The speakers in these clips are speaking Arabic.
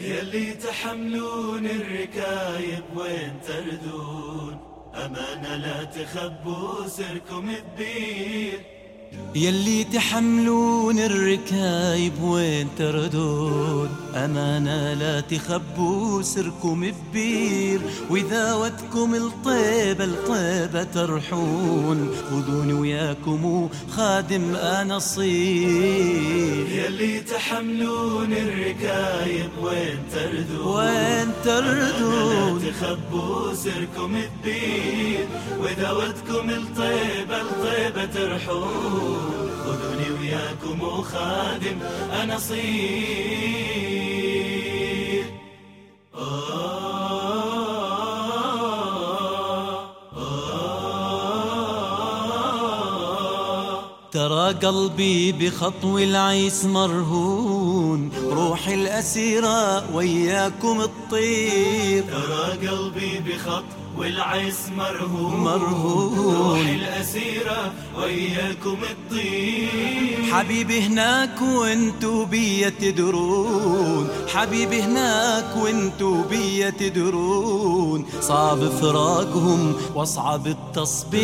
يلي تحملون الركايب وين تردون؟ أمانة لا تخبوا سركم الدير يلي تحملون الركايب وين تردون؟ أمانة لا تخبوا سركم ببير وإذا ودكم الطيبة الطيبة ترحون. خذوني وياكم خادم أنا صير. يلي تحملون الركايب وين تردون؟ وين تردون؟ لا تخبوا سركم ببير وإذا ودكم الطيبة الطيبة ترحون. خذوني وياكم وخادم أنا صير ترى قلبي بخطو العيس مرهون. روح الأسيرة وياكم الطير. ترى قلبي بخط والعيس مرهون. مرهون. روح الأسيرة وياكم الطير. حبيبي هناك وانتو بيا تدرون. حبيبي هناك وانتو بيا تدرون. صعب فراقهم واصعب التصبير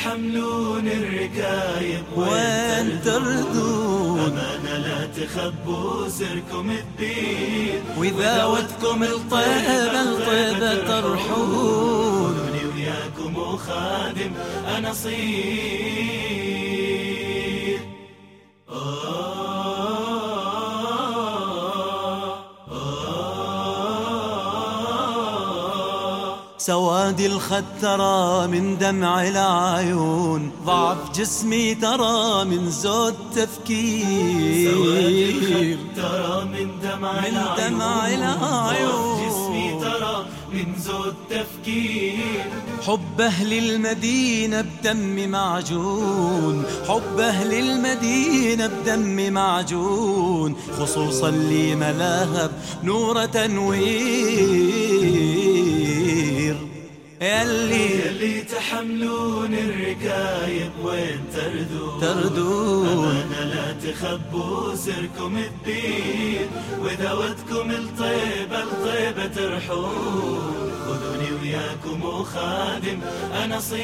تحملون الركايب وين تردون؟ أمانة لا تخبوا سركم الدين. وإذا ودكم الطيبة الطيبة ترحون وياكم وخادم أنا صير سواد الخد ترى من دمع العيون. ضعف جسمي ترى من زود سواد تفكير. الخد ترى من دمع من العيون دمع العيون. ضعف جسمي ترى من زود تفكير. حب أهل المدينة بدم معجون. حب أهل المدينة بدم معجون. خصوصا اللي ملاها بنور تنوير. يلي يلي تحملون الركايب وين تردون؟ تردون. أمانة لا تخبوا سركم الدين. وإذا ودكم الطيبة الطيبة ترحون. خذوني وياكم وخادم أنا صير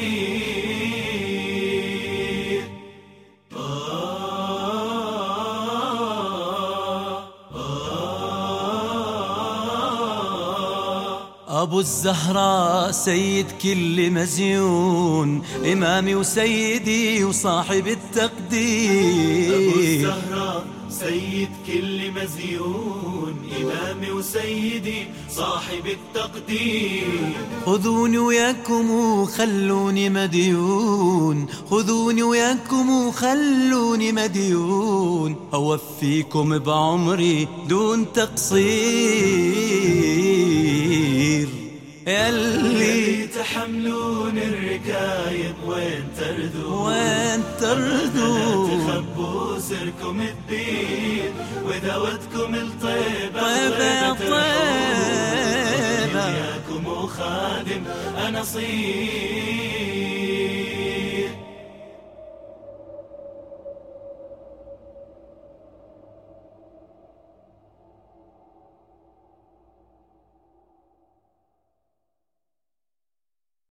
أبو الزهراء سيد كل مزيون إمامي وسيدي وصاحب أبو التقدير الزهراء سيد كل مزيون إمامي وسيدي صاحب التقدير. خذوني وياكم وخلوني مديون خذوني وياكم وخلوني مديون. أوفيكم بعمري دون تقصير. يلي تحملون الركايب وين تردون وين تردون تخبوا سركم الدين وإذا ودكم الطيبة طيبة. طيبة. وخادم أنا صير